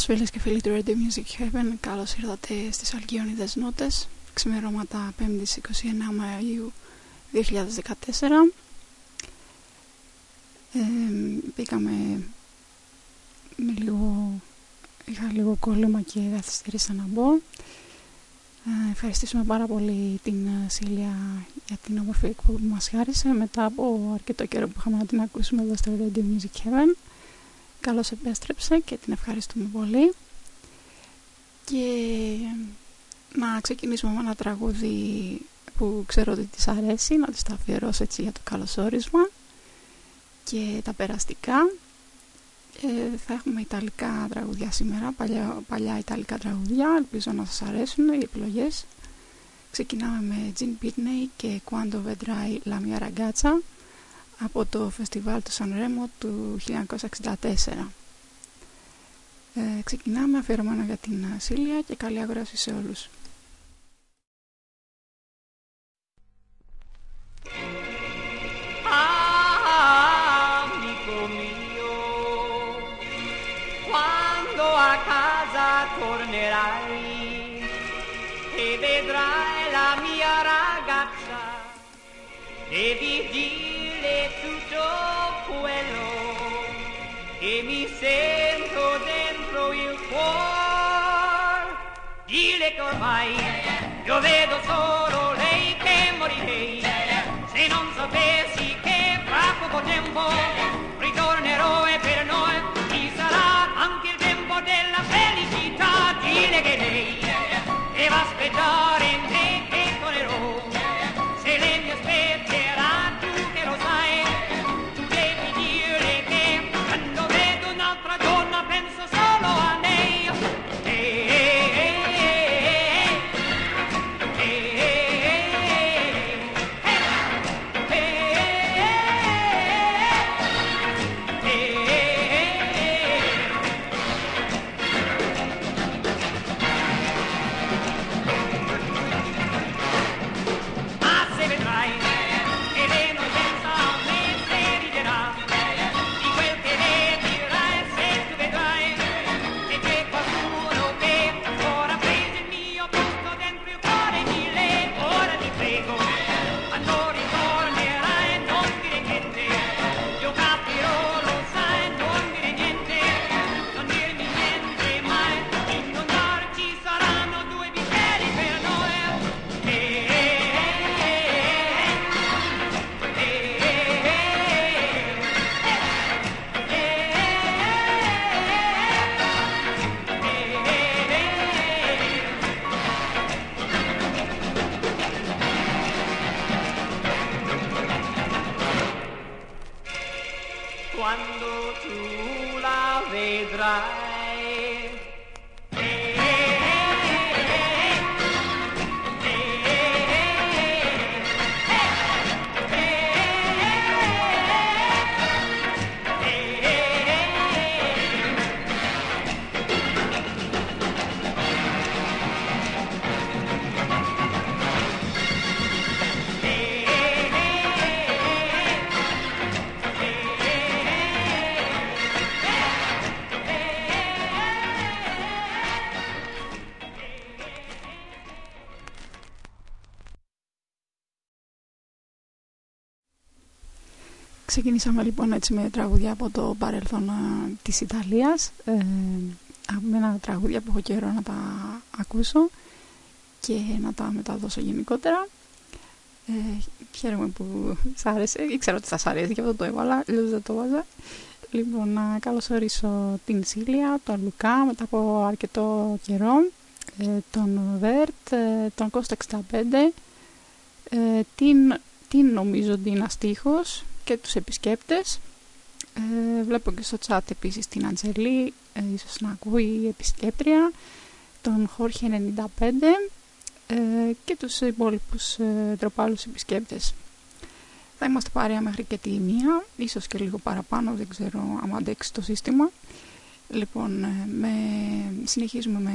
σας φίλες και φίλοι του Radio Music Heaven Καλώς ήρθατε στις Αλγιονίδες Νότες Ξημερώματα 5ης 29 Μαΐου 2014 ε, Μπήκαμε με λίγο Είχα λίγο κόλλημα και καθυστέρησα να μπω. Ε, Ευχαριστήσουμε πάρα πολύ την ε, Σίλια για την όμορφη εκπομπή που μας χάρισε μετά από αρκετό καιρό που είχαμε να την ακούσουμε εδώ στο Radio Music Heaven καλώς επέστρεψε και την ευχαριστούμε πολύ. Και να ξεκινήσουμε με ένα τραγούδι που ξέρω ότι της αρέσει να της τα αφιερώσω έτσι για το καλωσόρισμα. Και τα περαστικά. Ε, θα έχουμε ιταλικά τραγουδιά σήμερα παλιά, παλιά ιταλικά τραγουδιά ελπίζω να σας αρέσουν οι επιλογές. Ξεκινάμε με Gin Pitney και Quando Vedrai la mia ragazza από το φεστιβάλ του Σαν Ρέμο του 1964. Ε, ξεκινάμε αφιερωμένο για την Σίλια και καλή αγόραση σε όλους. Amico mio, quando a casa tornerai e vedrai la mia ragazza, devi dire tutto dire ormai io vedo solo lei che morirei. Se non sapessi che fra poco tempo ritornerò e per noi ci sarà anche il tempo della felicità, dile che lei deve aspettare Ξεκινήσαμε λοιπόν έτσι με τραγούδια από το παρελθόν ε, της Ιταλίας. Ε, αγαπημένα τραγούδια που έχω καιρό να τα ακούσω και να τα μεταδώσω γενικότερα. Ε, χαίρομαι που σ' άρεσε. Ήξερα ότι θα σ' αρέσει και αυτό το έβαλα αλλιώς δεν το βάζα. Λοιπόν να καλωσορίσω την Σίλια, τον Λουκά μετά από αρκετό καιρό ε, τον Βέρτ, ε, τον Κώστα 65 ε, την, την νομίζω Ντίνα Στίχος και τους επισκέπτες. Ε, βλέπω και στο chat επίσης την Αντζελή, ε, ίσως να ακούει η επισκέπτρια, τον Χόρχε 95 ε, και τους υπόλοιπους ε, τροπάλους επισκέπτες. Θα είμαστε παρέα μέχρι και τη μία, ίσως και λίγο παραπάνω, δεν ξέρω αν αντέξει το σύστημα. Λοιπόν, ε, με, συνεχίζουμε με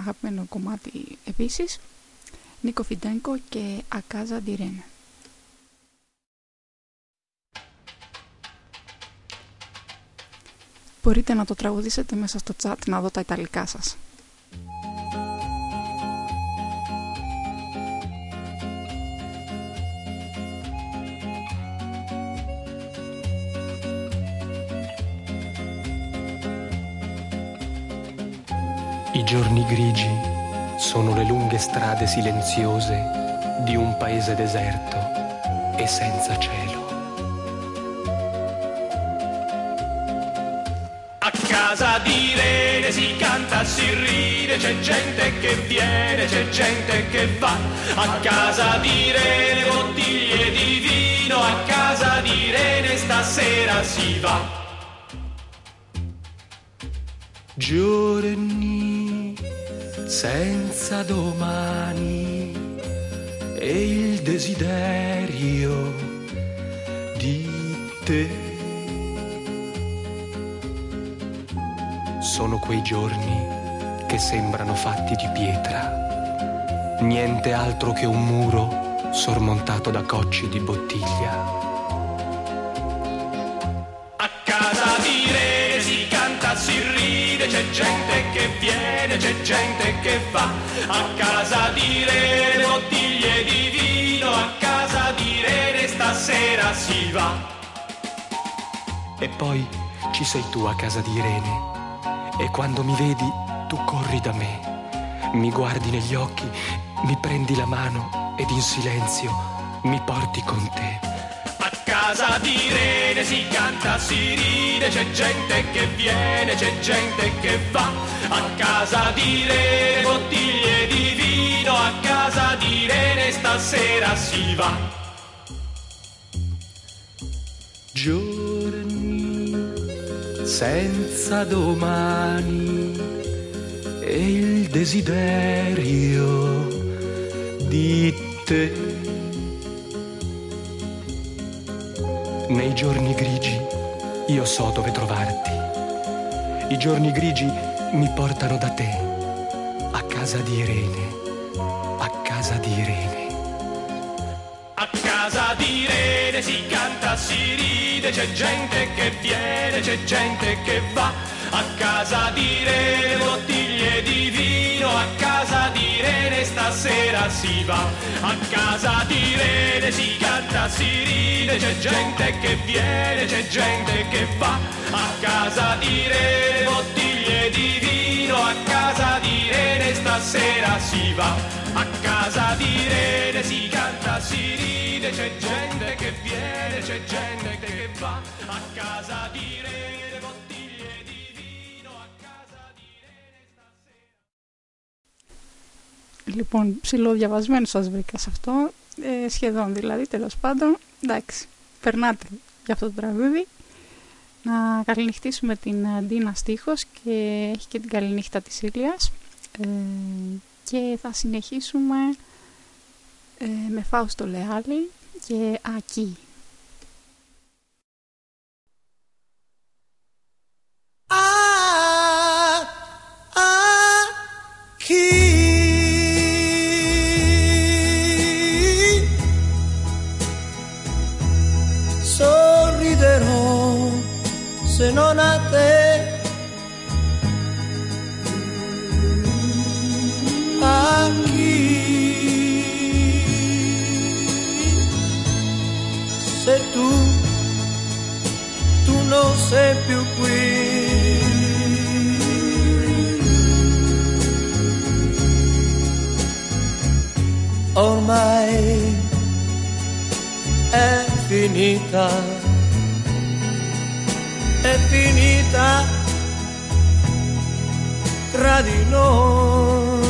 αγαπημένο κομμάτι επίσης. Νίκο Φιντένκο και Ακάζα Ντιρένε. Μπορείτε να το τραγουδήσετε μέσα στο chat να δω τα ιταλικά σας. I giorni grigi sono le lunghe strade silenziose di un paese deserto e senza cielo. Casa di Rene si canta, si ride, c'è gente che viene, c'è gente che va. A casa di Rene bottiglie di vino, a casa di Rene stasera si va. Giorni senza domani e il desiderio di te. Sono quei giorni che sembrano fatti di pietra, niente altro che un muro sormontato da cocci di bottiglia. A casa di Rene si canta, si ride, c'è gente che viene, c'è gente che va. A casa di Rene bottiglie di vino, a casa di Rene stasera si va. E poi ci sei tu a casa di Irene e quando mi vedi tu corri da me, mi guardi negli occhi, mi prendi la mano ed in silenzio mi porti con te. A casa di Rene si canta, si ride, c'è gente che viene, c'è gente che va. A casa di Rene bottiglie di vino, a casa di Rene stasera si va. Senza domani e il desiderio di te. Nei giorni grigi io so dove trovarti. I giorni grigi mi portano da te, a casa di Irene, Irene si canta, si ride, c'è gente che viene, c'è gente che va. A casa di Irene bottiglie di vino, a casa di Irene stasera si va. A casa di Irene si canta, si ride, c'è gente che viene, c'è gente che va. A casa di Irene bottiglie di vino, a casa di Irene stasera si va. A casa di Irene si canta, si ride, c'è gente che viene, c'è gente che va. A casa di Irene bottiglie di vino, a casa di Irene stasera. Λοιπόν, ψιλοδιαβασμένο σας βρήκα σε αυτό, ε, σχεδόν δηλαδή, τέλος πάντων. Εντάξει, περνάτε για αυτό το τραγούδι. Να καληνυχτήσουμε την ε, Ντίνα στίχος και έχει και την καληνύχτα της Ήλιας. Ε, και θα συνεχίσουμε ε, με Φάουστο Λεάλη και Ακή. chi sei più qui ormai è finita, è finita tra di noi.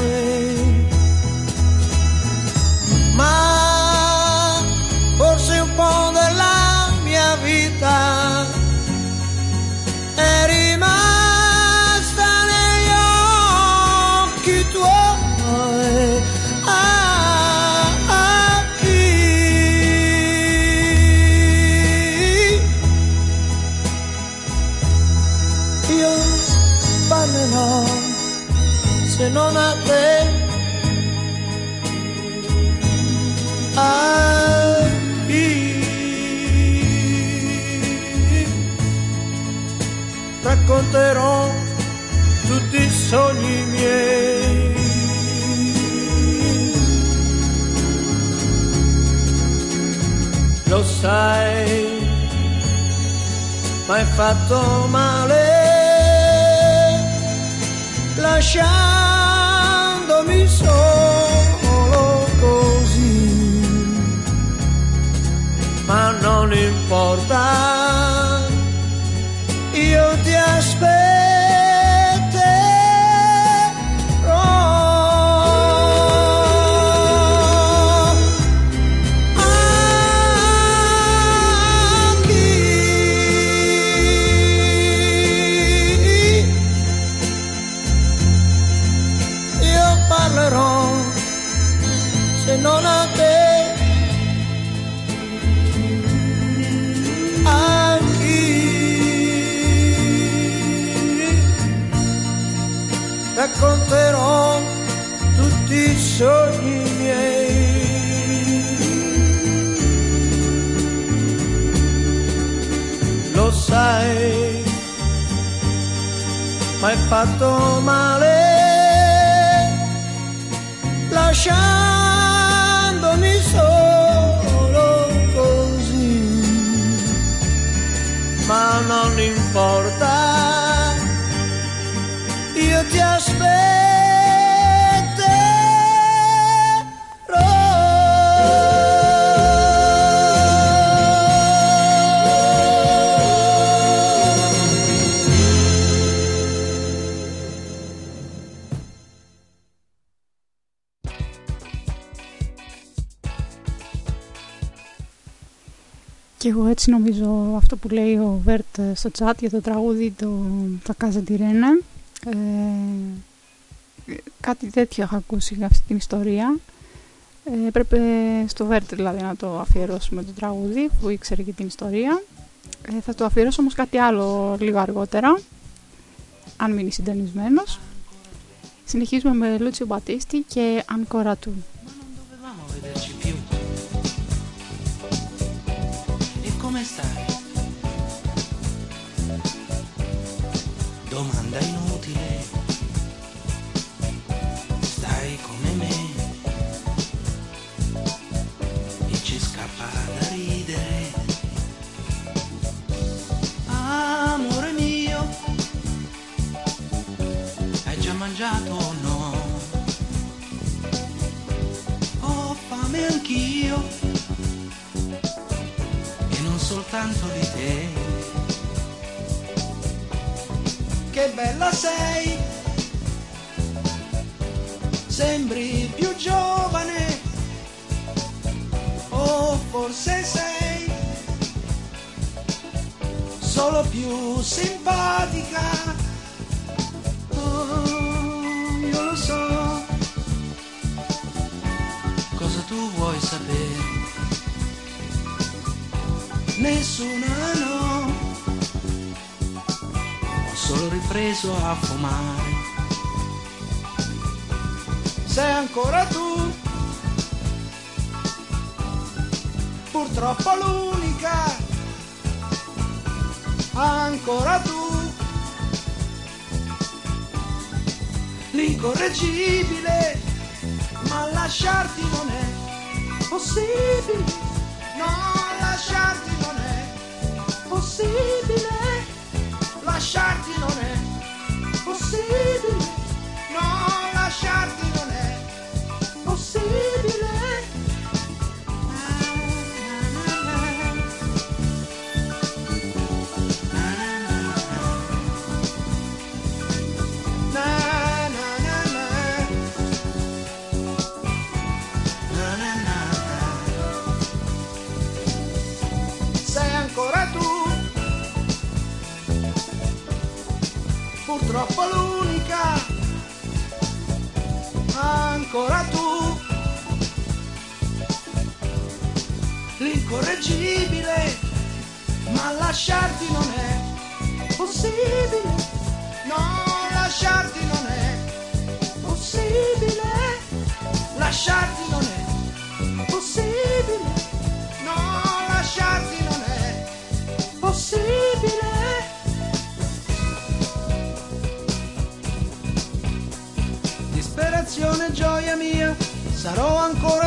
Και εγώ έτσι νομίζω αυτό που λέει ο Βέρτ στο chat για το τραγούδι το «Τα Casa κάτι τέτοιο έχω ακούσει για αυτή την ιστορία. Ε, έπρεπε στο Βέρτ δηλαδή να το αφιερώσουμε το τραγούδι που ήξερε και την ιστορία. Ε, θα το αφιερώσω όμως κάτι άλλο λίγο αργότερα, αν μείνει συντονισμένος. Συνεχίζουμε με Λούτσιο Μπατίστη και Ανκόρα του. come stai? Domanda mangiato o no? Ho fame anch'io soltanto di te. Che bella sei, sembri più giovane, o forse sei solo più simpatica. Tu vuoi sapere nessuna no. Ho solo ripreso a fumare. Sei ancora tu, purtroppo l'unica, ancora tu, l'incorreggibile, ma lasciarti non è possibile, no lasciarti possibile, lasciarti non è possibile,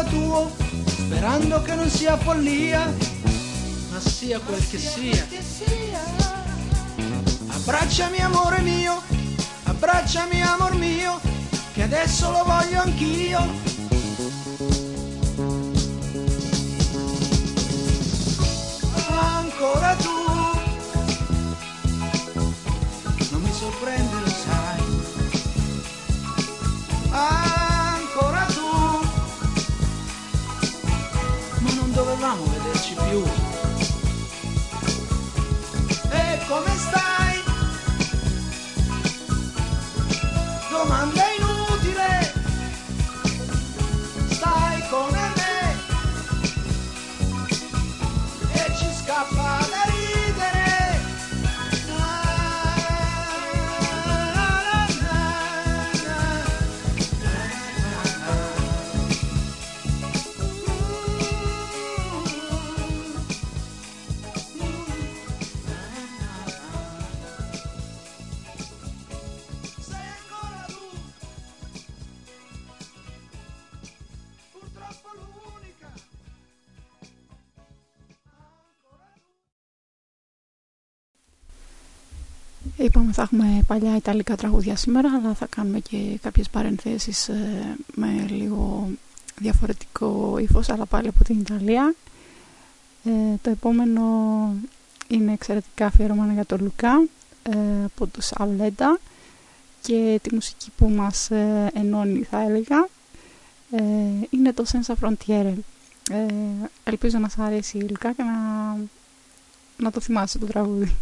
tuo, sperando che non sia follia, ma sia quel che sia. Abbracciami amore mio, abbracciami amor mio, che adesso lo voglio anch'io. Dovevamo vederci più. E come stai? Domanda θα έχουμε παλιά ιταλικά τραγούδια σήμερα αλλά θα κάνουμε και κάποιες παρενθέσεις ε, με λίγο διαφορετικό ύφος αλλά πάλι από την Ιταλία ε, το επόμενο είναι εξαιρετικά αφιερωμένο για τον Λουκά ε, από τους Αυλέντα και τη μουσική που μας ε, ενώνει θα έλεγα είναι το Senza Frontiere ελπίζω να σας αρέσει η Λουκά και να να το θυμάσαι το τραγούδι.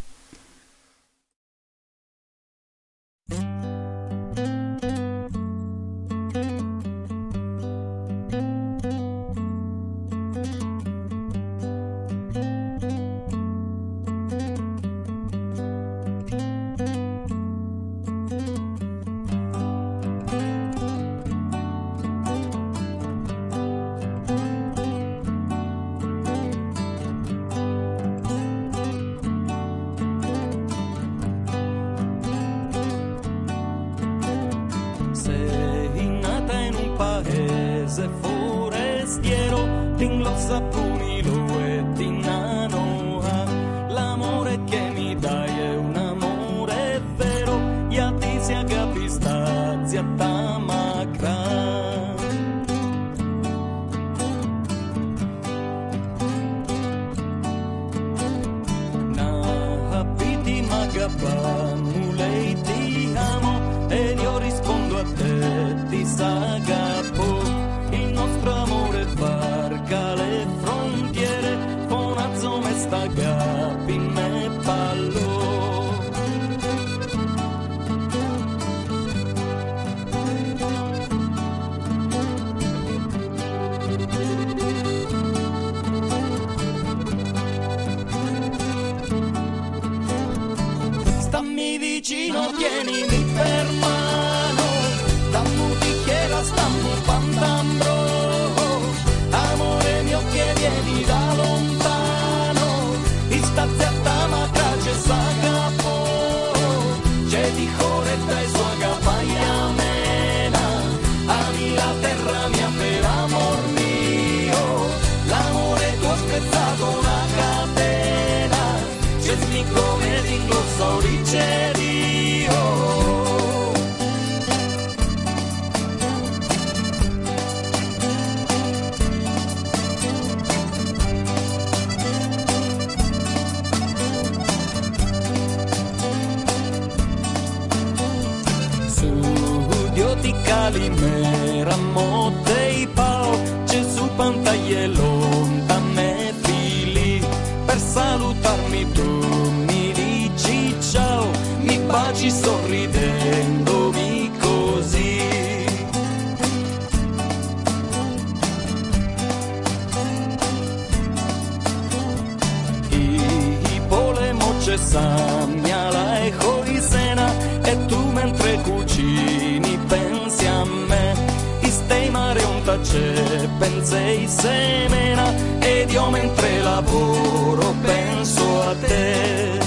pensa e semena ed io mentre lavoro penso a te.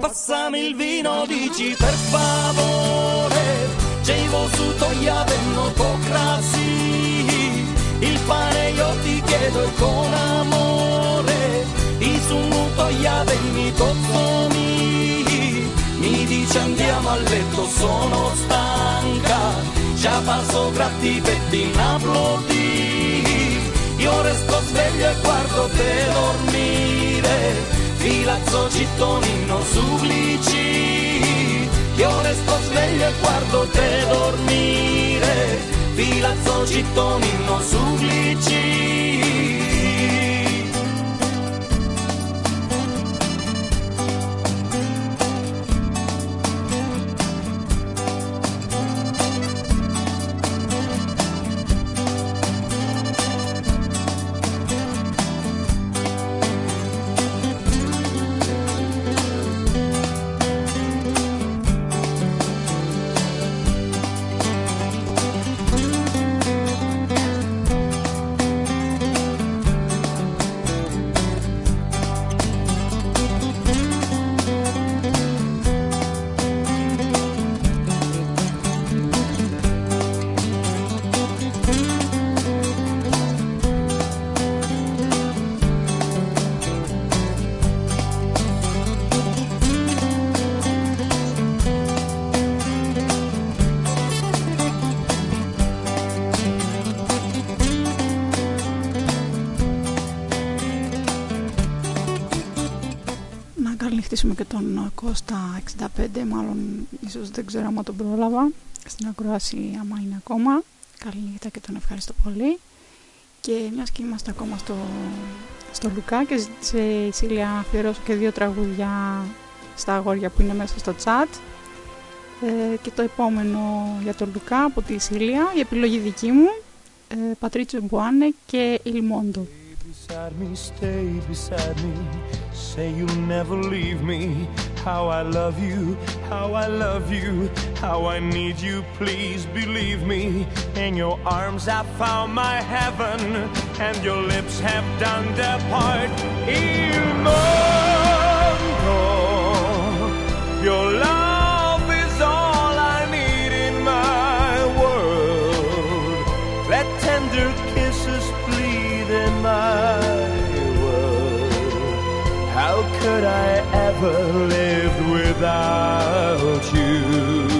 Passami il vino, dici per favore, c'è il vostro togliato in autocrazia io ti chiedo e con amore i isunnutoia dei mi tozzoni mi dice andiamo a letto sono stanca già passo tra ti pettina blotti io resto sveglio e guardo te dormire filazzo cittonino suplici. Io resto sveglio e guardo te dormire Filazzo, cittonino, suglici ακούσουμε και τον Κώστα 65, μάλλον ίσως δεν ξέρω αν τον πρόλαβα στην ακρόαση άμα είναι ακόμα. Καλή νύχτα και τον ευχαριστώ πολύ. Και μιας και είμαστε ακόμα στο, στο Λουκά και ζήτησε η Σίλια να αφιερώσω και δύο τραγούδια στα αγόρια που είναι μέσα στο chat. Ε, και το επόμενο για τον Λουκά από τη Σίλια, η επιλογή δική μου, ε, Πατρίτσιο Μπουάνε και Ιλμόντο. Beside me, stay beside me. Say you'll never leave me. How I love you, how I love you, how I need you. Please believe me. In your arms I found my heaven, and your lips have done their part. Il mondo, your love never lived without you.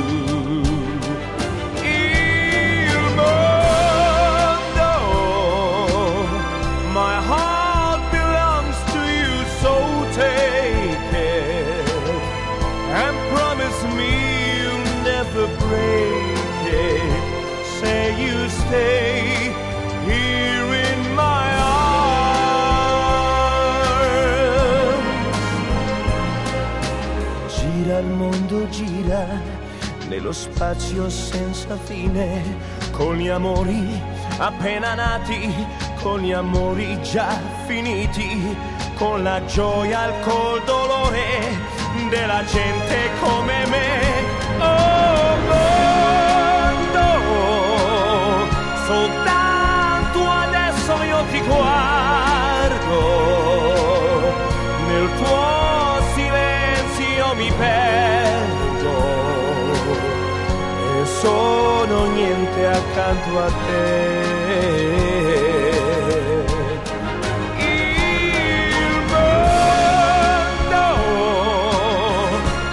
Spazio senza fine, con gli amori appena nati, con gli amori già finiti, con la gioia e col dolore della gente come me. Oh mondo, soltanto adesso io ti guardo, nel tuo silenzio mi perdo sono niente accanto a te. Il mondo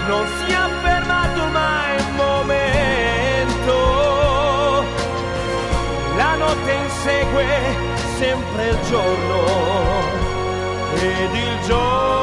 non si è fermato mai un momento, la notte insegue sempre il giorno ed il giorno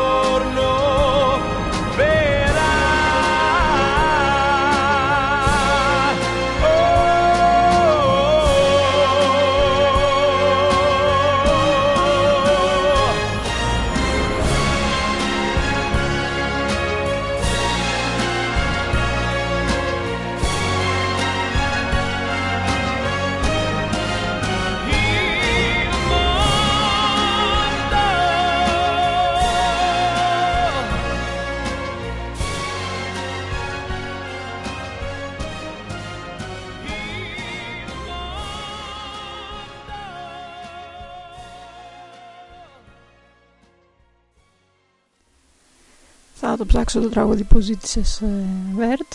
Θα το ψάξω το τραγούδι που ζήτησες ε, Βέρτ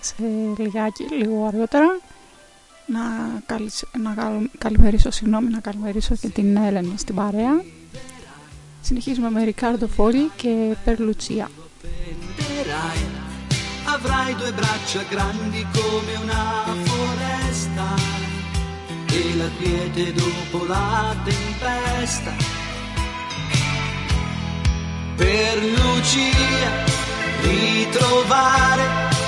σε λιγάκι, λίγο αργότερα. Να, καλυ- να καλ- καλημερίσω, συγγνώμη, να καλημερίσω και την Έλενη στην παρέα. Συνεχίζουμε με Ρικάρντο Φόλι και Περλουτσία. Vedrai, avrai due braccia grandi come una foresta e la quiete dopo la tempesta. Per Lucia ritrovare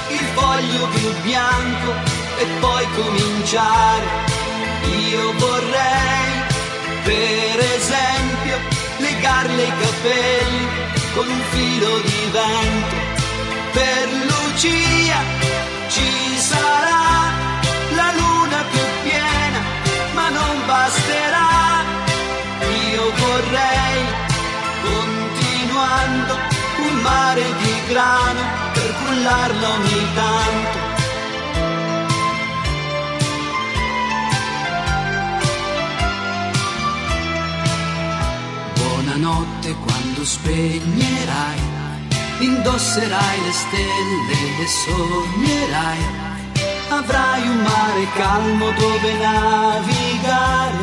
il foglio più bianco e poi cominciare. Io vorrei, per esempio, legarle i capelli con un filo di vento. Per Lucia ci sarà la luna mare di grano per cullarla ogni tanto. Buonanotte quando spegnerai, indosserai le stelle e sognerai. Avrai un mare calmo dove navigare,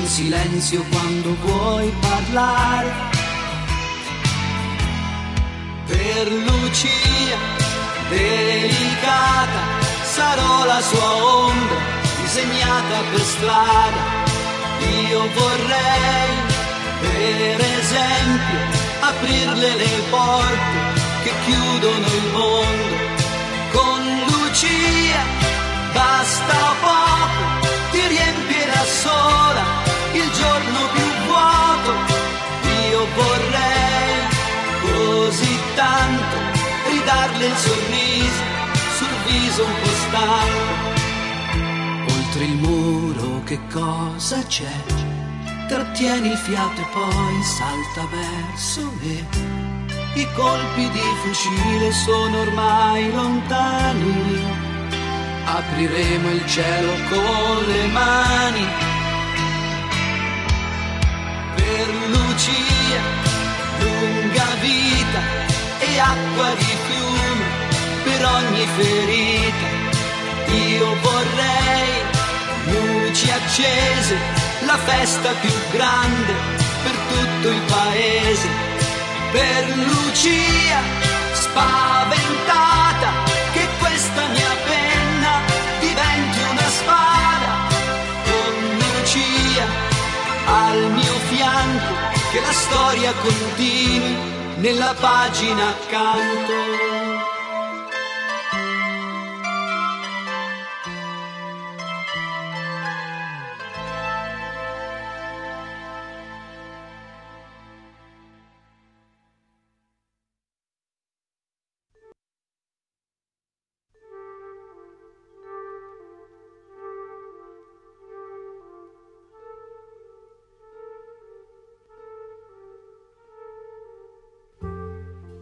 un silenzio quando vuoi parlare. Per Lucia, delicata, sarò la sua ombra disegnata per strada. Io vorrei, per esempio, aprirle le porte che chiudono il mondo. Tanto ridarle il sorriso sul viso un po' stanco. Oltre il muro che cosa c'è? Trattieni il fiato e poi salta verso me. I colpi di fucile sono ormai lontani. Apriremo il cielo con le mani. Per Lucia, lunga vita acqua di fiume per ogni ferita. Io vorrei luci accese, la festa più grande per tutto il paese per Lucia spaventata che questa mia penna diventi una spada con Lucia al mio fianco che la storia continui nella pagina accanto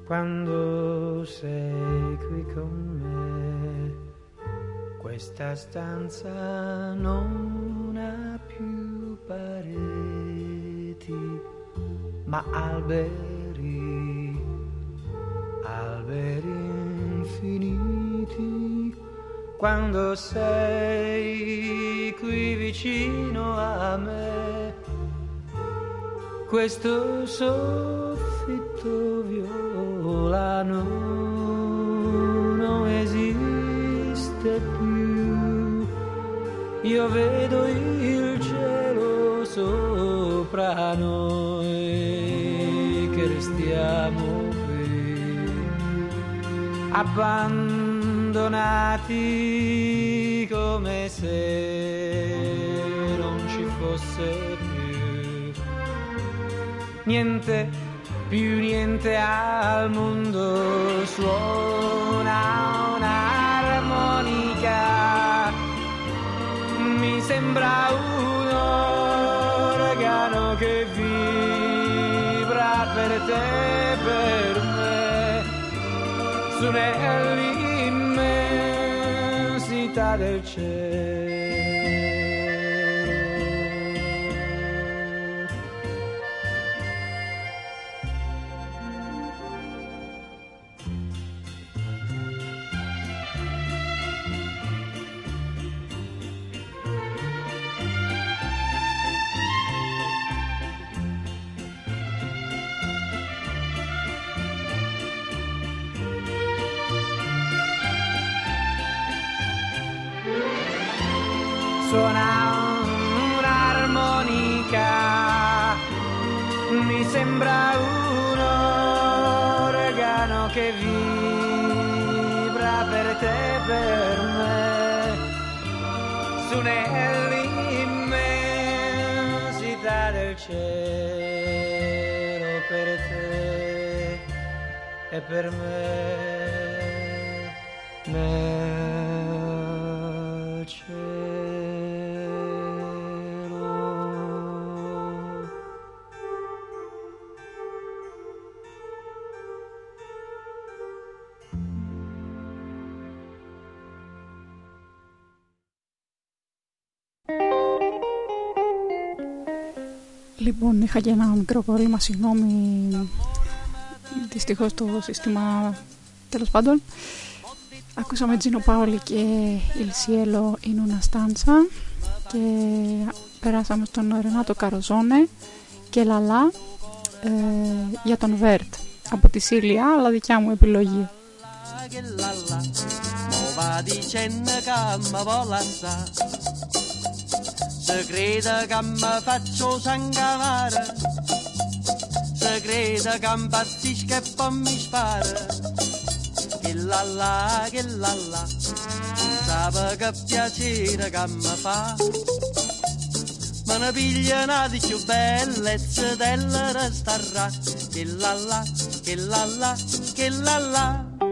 quando sei qui con me. Questa stanza non ha più pareti, ma alberi, alberi infiniti. Quando sei qui vicino a me, questo soffitto violano non esiste più. Io vedo il cielo sopra noi che restiamo qui, abbandonati come se non ci fosse più niente, più niente al mondo suona un'armonica. Mi sembra un organo che vibra per te, per me, su nell'immensità del cielo. Suona un'armonica, mi sembra un organo che vibra per te, per me, su nell'immensità del cielo, per te e per me. Nel είχα και ένα μικρό πρόβλημα, συγγνώμη. Δυστυχώς το σύστημα, τέλος πάντων. Ακούσαμε Τζίνο Πάολη και Ιλσιέλο in una stanza και περάσαμε στον Ρενάτο Καροζόνε και Λαλά ε, για τον Βέρτ από τη Σίλια, αλλά δικιά μου επιλογή. che Se crede che mi faccio sangamare, se crede che impazzisca e poi mi spara. Che la la, che la la, sape che piacere che mi fa. Ma ne piglia una di più bellezza della restarà. Che la la, che la la, che la la.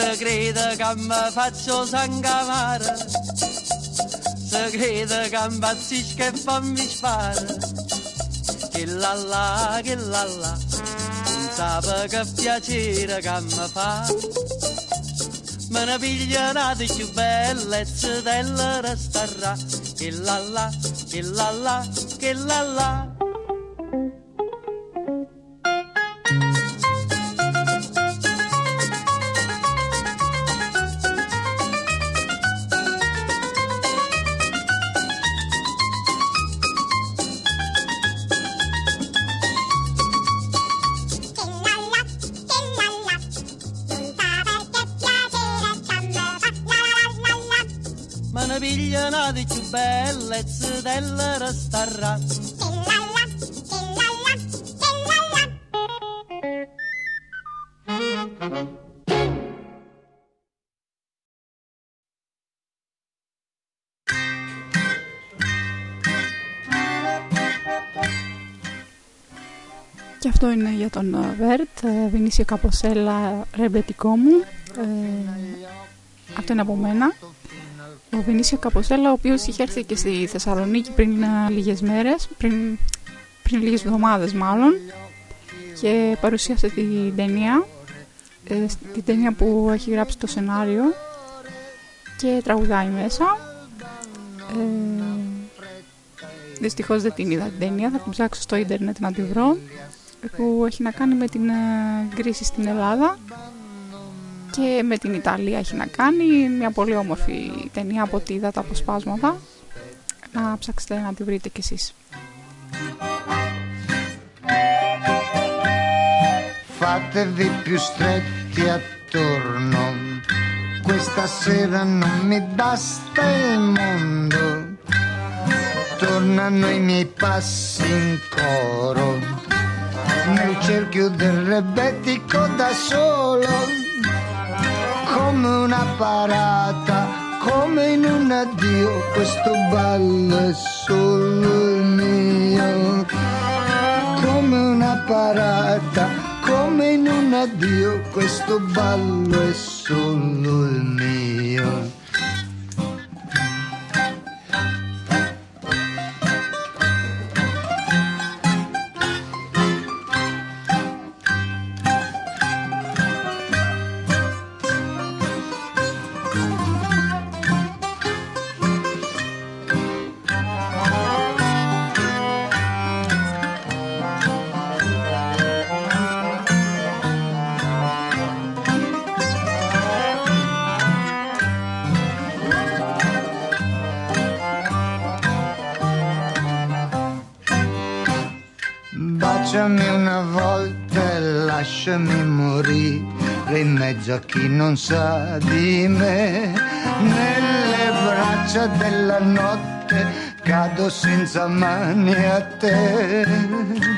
Se crede che mi faccio sangamare, se crede che impazzisco e poi mi spara. Che la che la la, non sape che piacere che mi fa. Me ne piglia una di più bellezza della restarà. Che la la, che la la, che la la. Αυτό είναι για τον ε, Βέρτ, ε, Βινίσιο Καποσέλα, ρεμπετικό μου. Ε, αυτό είναι από μένα. Ο Βινίσιο Καποσέλα, ο οποίος είχε έρθει και στη Θεσσαλονίκη πριν ε, λίγες μέρες, πριν, πριν λίγες εβδομάδες μάλλον, και παρουσίασε την ταινία, ε, την ταινία που έχει γράψει το σενάριο και τραγουδάει μέσα. Ε, δυστυχώς δεν την είδα την ταινία, θα την ψάξω στο ίντερνετ να την βρω που έχει να κάνει με την ε, κρίση στην Ελλάδα και με την Ιταλία έχει να κάνει. Μια πολύ όμορφη ταινία από ό,τι είδα τα αποσπάσματα. Να ψάξετε να τη βρείτε κι εσείς. Fatevi più stretti attorno, questa sera non mi basta il mondo, tornano i miei passi in coro nel cerchio del rebetico da solo, come una parata, come in un addio, questo ballo è solo il mio, come una parata, come in un addio, questo ballo è solo il mio. A chi non sa di me. Nelle braccia della notte cado senza mani a te.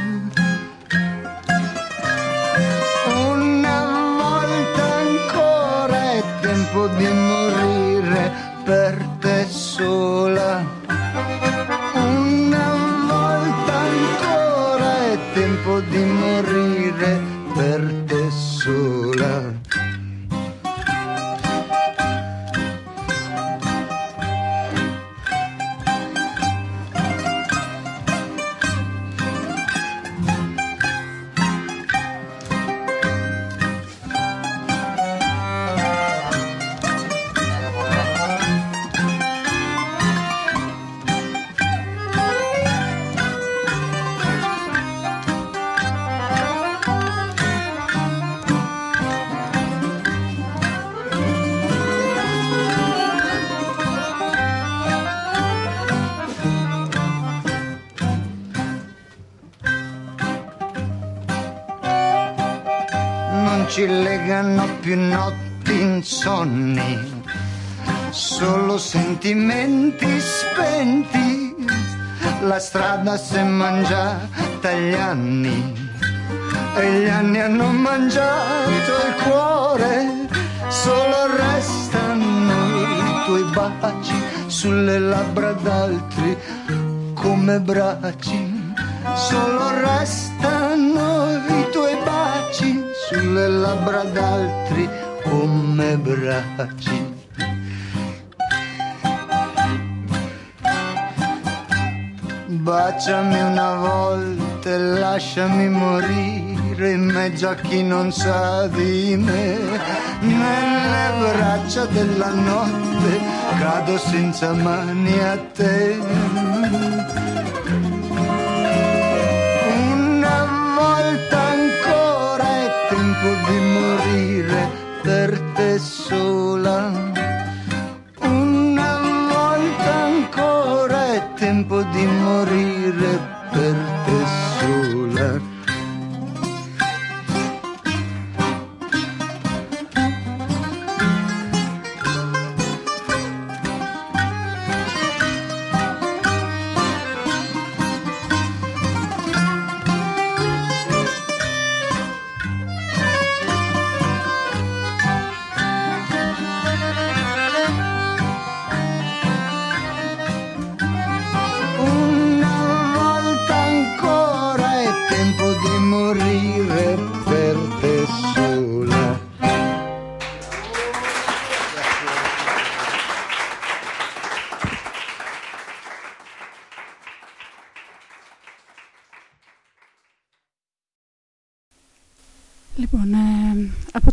Bracci, solo restano i tuoi baci sulle labbra d'altri come bracci. Baciami una volta e lasciami morire in mezzo a chi non sa di me. Nelle braccia della notte cado senza mani a te. Sola. Una volta ancora è tempo di morire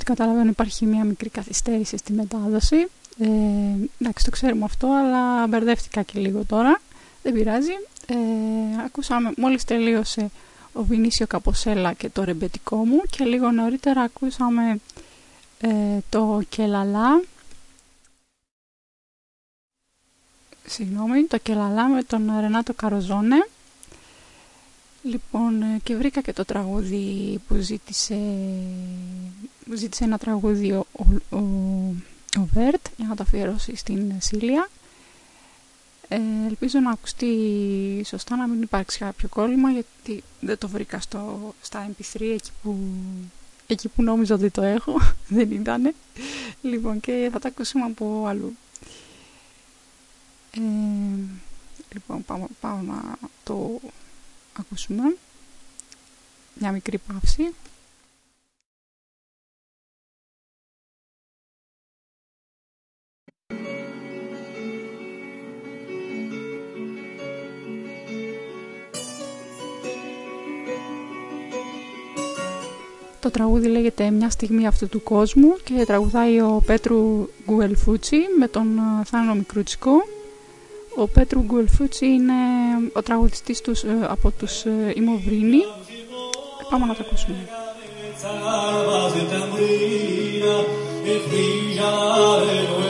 καταλαβαίνω υπάρχει μια μικρή καθυστέρηση στη μετάδοση. Ε, εντάξει, το ξέρουμε αυτό, αλλά μπερδεύτηκα και λίγο τώρα. Δεν πειράζει. Ε, ακούσαμε, μόλις τελείωσε ο Βινίσιο Καποσέλα και το ρεμπετικό μου και λίγο νωρίτερα ακούσαμε ε, το Κελαλά. Συγγνώμη, το Κελαλά με τον Ρενάτο Καροζόνε. Λοιπόν, ε, και βρήκα και το τραγούδι που ζήτησε, που ζήτησε ένα τραγούδι ο, ο, ο Βέρτ για να το αφιερώσει στην Σίλια. Ε, ελπίζω να ακουστεί σωστά, να μην υπάρξει κάποιο κόλλημα γιατί δεν το βρήκα στο, στα MP3 εκεί που, εκεί που νόμιζα ότι το έχω, δεν ήτανε. Λοιπόν, και θα τα ακούσουμε από αλλού. Ε, λοιπόν, πάω, πάω να το ακούσουμε μια μικρή παύση. Το τραγούδι λέγεται «Μια στιγμή αυτού του κόσμου» και τραγουδάει ο Πέτρου Γκουελφούτσι με τον ε, Θάνο Μικρούτσικο. Ο Πέτρου Γκουελφούτσι είναι ο τραγουδιστής τους, ε, από τους ε, Ιμοβρίνη. Πάμε να το ακούσουμε. Oggi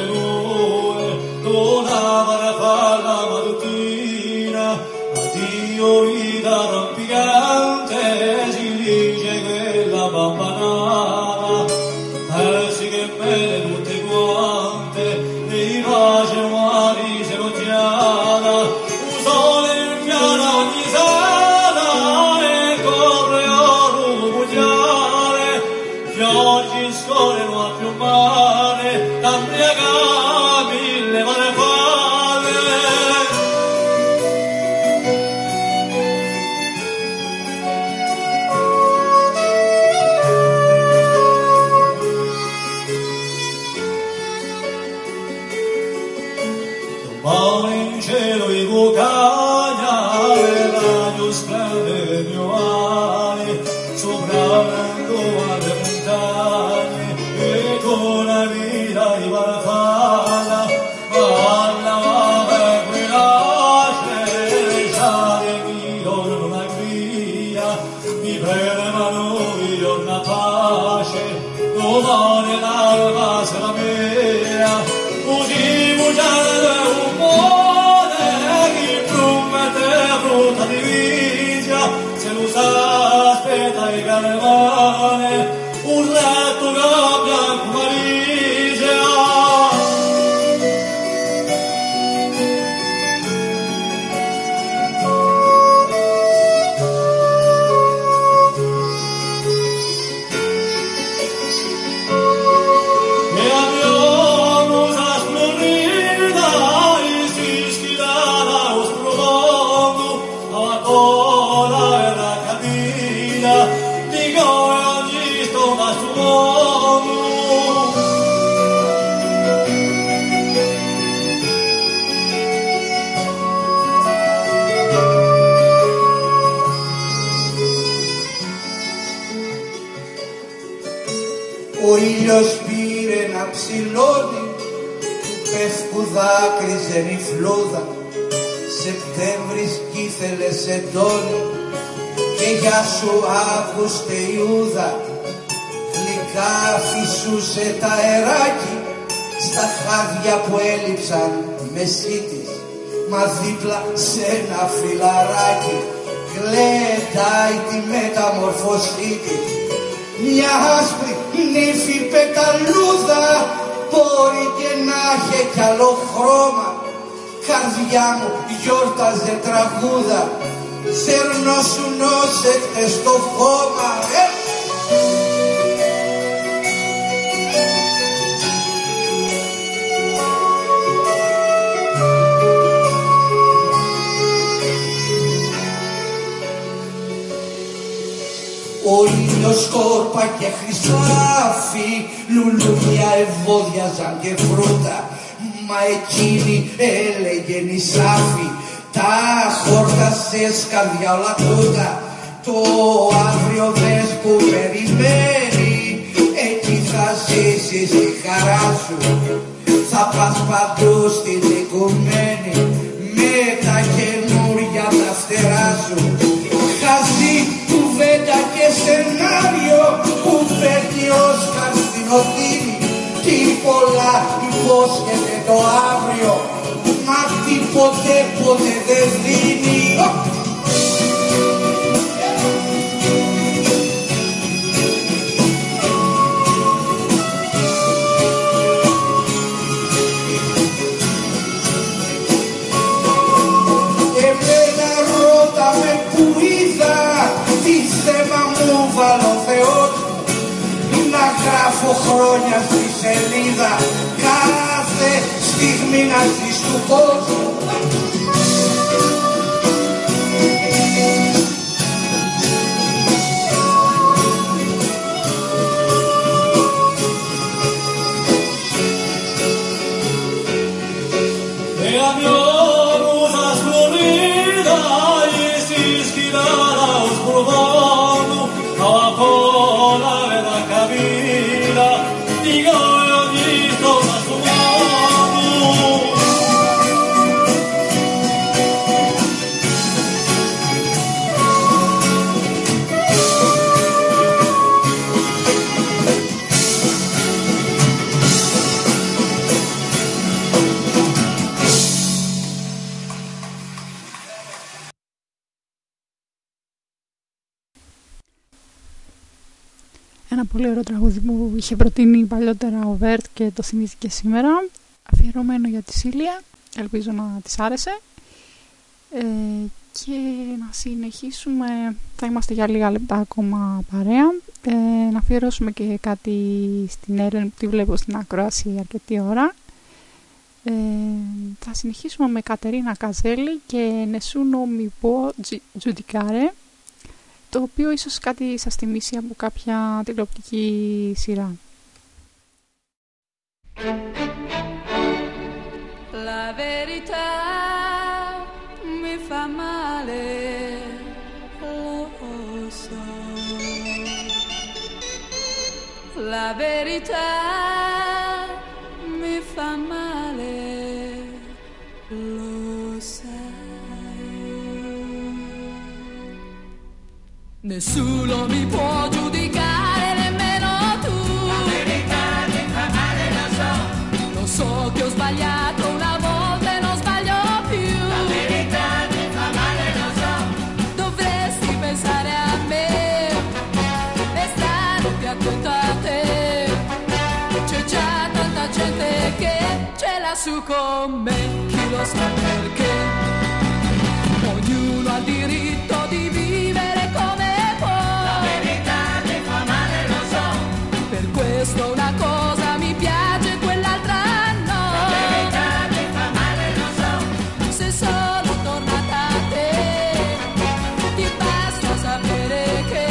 Αύγουστε Ιούδα γλυκά φυσούσε τα αεράκι στα χάδια που έλειψαν μεσίτης μα δίπλα σε ένα φιλαράκι γλεντάει τη μεταμορφωσή της. Μια άσπρη νύφη πεταλούδα μπορεί και να έχει κι άλλο χρώμα. Καρδιά μου γιόρταζε τραγούδα σέρνωσουν όσεχτες στο χώμα ε! Ο ήλιος σκόρπα και χρυσάφι Λουλούδια ευώδιαζαν και φρούτα Μα εκείνη έλεγε νησάφι Τα χόρτασε σκαρδιά όλα τούτα. Το αύριο δες που περιμένει Εκεί θα ζήσεις τη χαρά σου. Θα πας παντού στην οικουμένη Με τα καινούρια τα φτερά σου. Χαζή κουβέντα και σενάριο που παίρνει Όσκαρ στην οδύνη. Τι πολλά υπόσχεται το αύριο. Μα τίποτε ποτέ δεν δίνει. Εμένα ρώτα με που είδα τι θέμα μου βάλω Θεός μου να γράφω χρόνια στη σελίδα. κάθε στιγμή να ζεις του κόσμου πολύ ωραίο τραγούδι που είχε προτείνει παλιότερα ο Βέρτ και το θυμίζει και σήμερα. Αφιερωμένο για τη Σίλια. Ελπίζω να της άρεσε. Ε, και να συνεχίσουμε. Θα είμαστε για λίγα λεπτά ακόμα παρέα. Ε, να αφιερώσουμε και κάτι στην Έρεν που τη βλέπω στην ακρόαση αρκετή ώρα. Ε, θα συνεχίσουμε με Κατερίνα Καζέλη και Νεσούνο Μιπό Τζουντικάρε το οποίο ίσως κάτι σας θυμίσει από κάποια τηλεοπτική σειρά. La verità mi fa male, lo so. La verità Nessuno mi può giudicare, nemmeno tu. La verità mi fa male, lo so. Lo so che ho sbagliato una volta e non sbaglio più. La verità mi fa male, lo so. Dovresti pensare a me e stare più attento a te. C'è già tanta gente che ce l'ha su con me, chi lo sa perché. Ognuno ha diritto questo una cosa mi piace, quell'altra no. La verità mi fa male, lo so. Se sono tornata a te, ti basta sapere che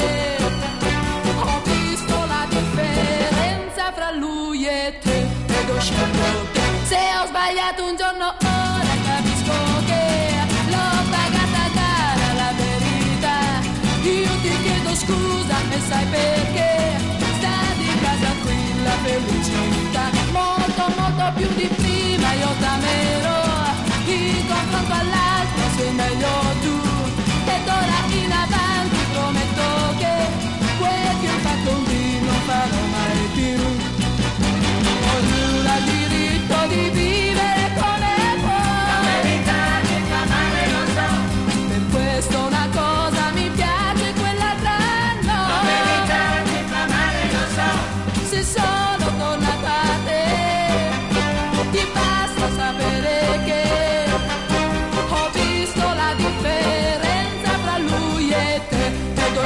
ho visto la differenza fra lui e te ed ho scelto te. Se ho sbagliato un giorno ora capisco che l'ho pagata cara la verità. Io ti chiedo scusa e sai perché velocità molto molto più di prima io t'amerò in confronto all'altro sei meglio tu. E d'ora in avanti prometto che quel che ho fatto un dì non farò mai più. Ognuno ha diritto di vivere.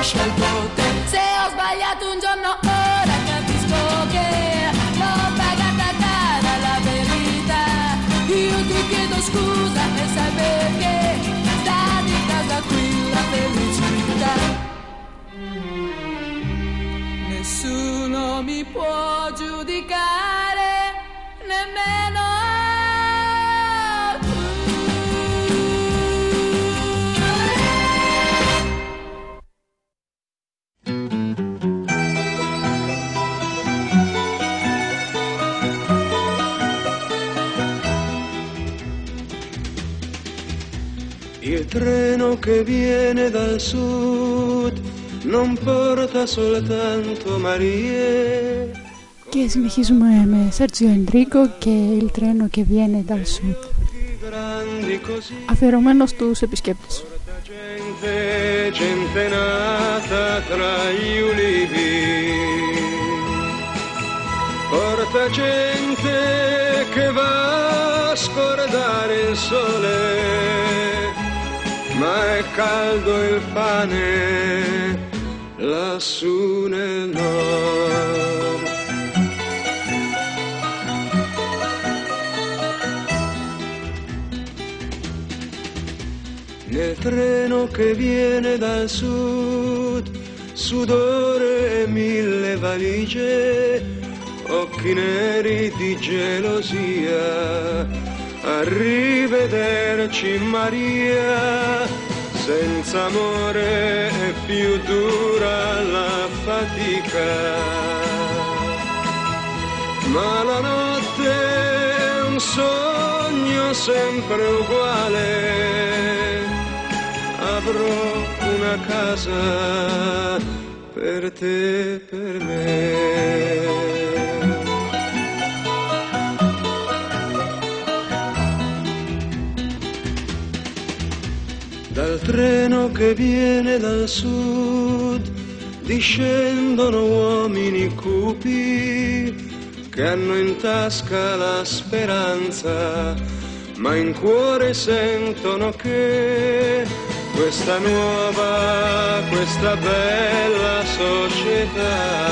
Scelgo te. Se ho sbagliato un giorno ora capisco che l'ho pagata cara la verità. Io ti chiedo scusa e sai perché sta di casa qui la felicità. Nessuno mi può giudicare, treno che viene dal sud non porta soltanto Marie. Και συνεχίζουμε με Σέρτζιο Εντρίκο και Il τρένο che viene dal sud. grandi così, Αφιερωμένο στους επισκέπτες. gente, gente nata tra gli ulivi. Porta gente che va a scordare il sole, ma è caldo il pane lassù nel nord. Nel treno che viene dal sud, sudore e mille valigie, occhi neri di gelosia. Arrivederci Maria, senza amore è più dura la fatica. Ma la notte è un sogno sempre uguale avrò una casa per te, per me. Treno che viene dal sud discendono uomini cupi che hanno in tasca la speranza, ma in cuore sentono che questa nuova, questa bella società,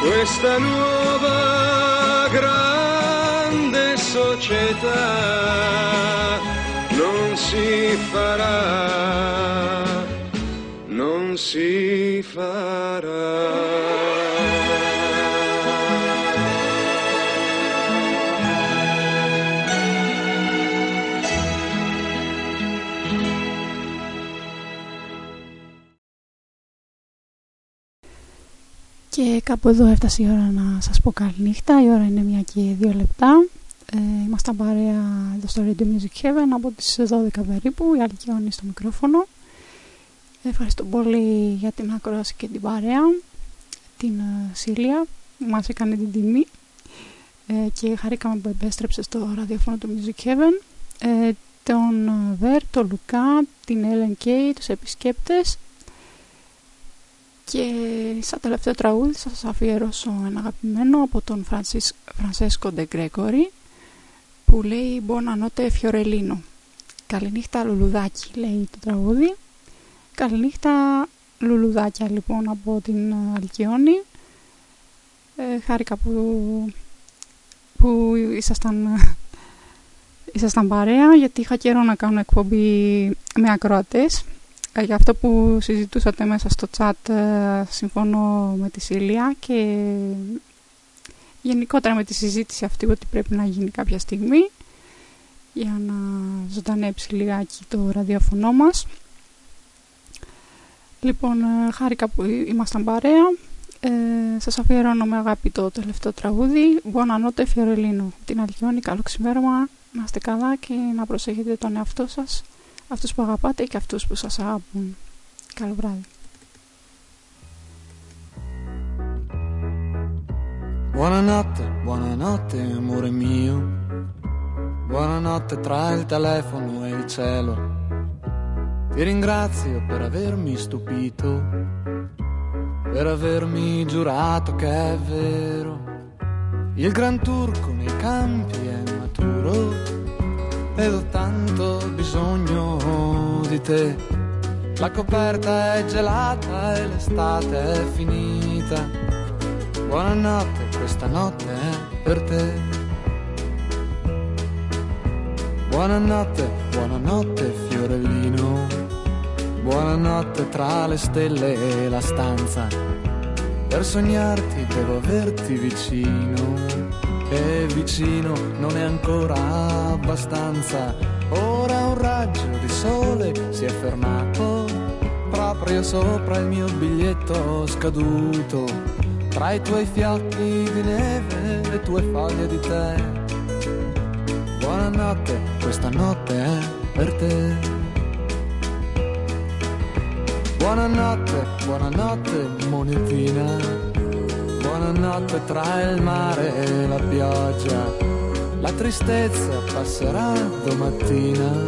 questa nuova grande società non si farà, non si farà. Και κάπου εδώ έφτασε η ώρα να σας πω καλή νύχτα. Η ώρα είναι μία και δύο λεπτά. Ε, ήμασταν παρέα εδώ στο Radio Music Heaven από τις 12 περίπου. Η Αλκιόνη στο μικρόφωνο. Ευχαριστώ πολύ για την ακρόαση και την παρέα. Την ε, Σίλια που μας έκανε την τιμή. Ε, και χαρήκαμε που επέστρεψε στο ραδιόφωνο του Music Heaven. Ε, τον Βέρ, τον Λουκά, την Ellen Kay, τους επισκέπτες και σαν τελευταίο τραγούδι θα σας αφιερώσω ένα αγαπημένο από τον Φρανσίς, Φρανσέσκο Ντε Γκρέκορη που λέει «Buona notte Fiorellino». Καληνύχτα λουλουδάκι λέει το τραγούδι. Καληνύχτα λουλουδάκια λοιπόν από την Αλκιόνη. Ε, χάρηκα που, που ήσασταν, ήσασταν παρέα γιατί είχα καιρό να κάνω εκπομπή με ακροατές ε, για αυτό που συζητούσατε μέσα στο chat ε, συμφωνώ με τη Σίλια και γενικότερα με τη συζήτηση αυτή ότι πρέπει να γίνει κάποια στιγμή για να ζωντανέψει λιγάκι το ραδιοφωνό μας. Λοιπόν, ε, χάρηκα που ήμασταν παρέα. Ε, σας αφιερώνω με αγάπη το τελευταίο τραγούδι Buona notte Fiorellino την Αλκιόνη, καλό ξημέρωμα να είστε καλά και να προσέχετε τον εαυτό σας αυτούς που αγαπάτε και αυτούς που σας αγαπούν. Καλό βράδυ. Buonanotte, buonanotte amore mio, buonanotte tra il telefono e il cielo. Ti ringrazio per avermi stupito, per avermi giurato che è vero. Il gran turco nei campi è maturo ed ho tanto bisogno di te. La coperta è gelata e l'estate è finita. Buonanotte, questa notte è per te. Buonanotte, buonanotte fiorellino. Buonanotte tra le stelle e la stanza. Per sognarti devo averti vicino. E vicino non è ancora abbastanza. Ora un raggio di sole si è fermato proprio sopra il mio biglietto scaduto. Tra i tuoi fiocchi di neve e le tue foglie di tè. Buonanotte, questa notte è per te. Buonanotte, buonanotte monetina. Buonanotte tra il mare e la pioggia. La tristezza passerà domattina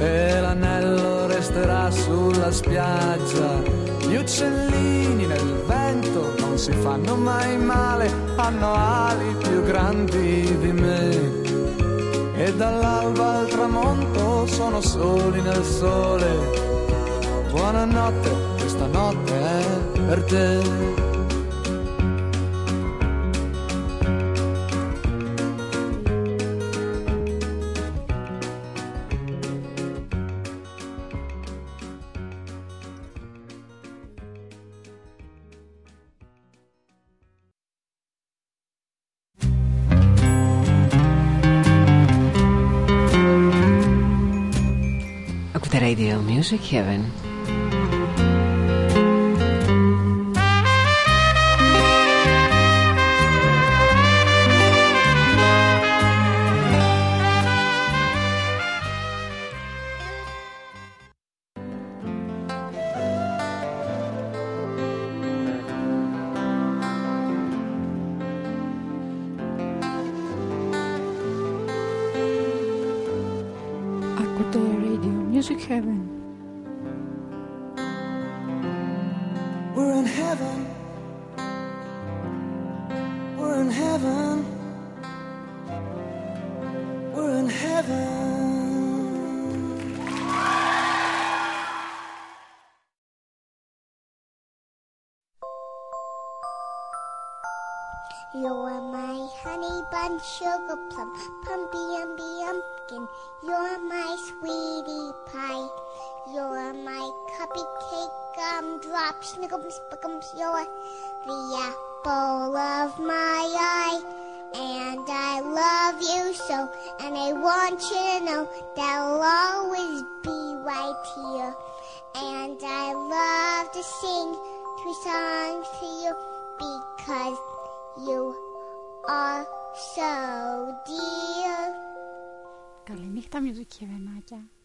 e l'anello resterà sulla spiaggia. Gli uccellini nel vento non si fanno mai male, hanno ali più grandi di me. E dall'alba al tramonto sono soli nel sole. Buonanotte, questa notte è per te. Radio Music Heaven. Yeah.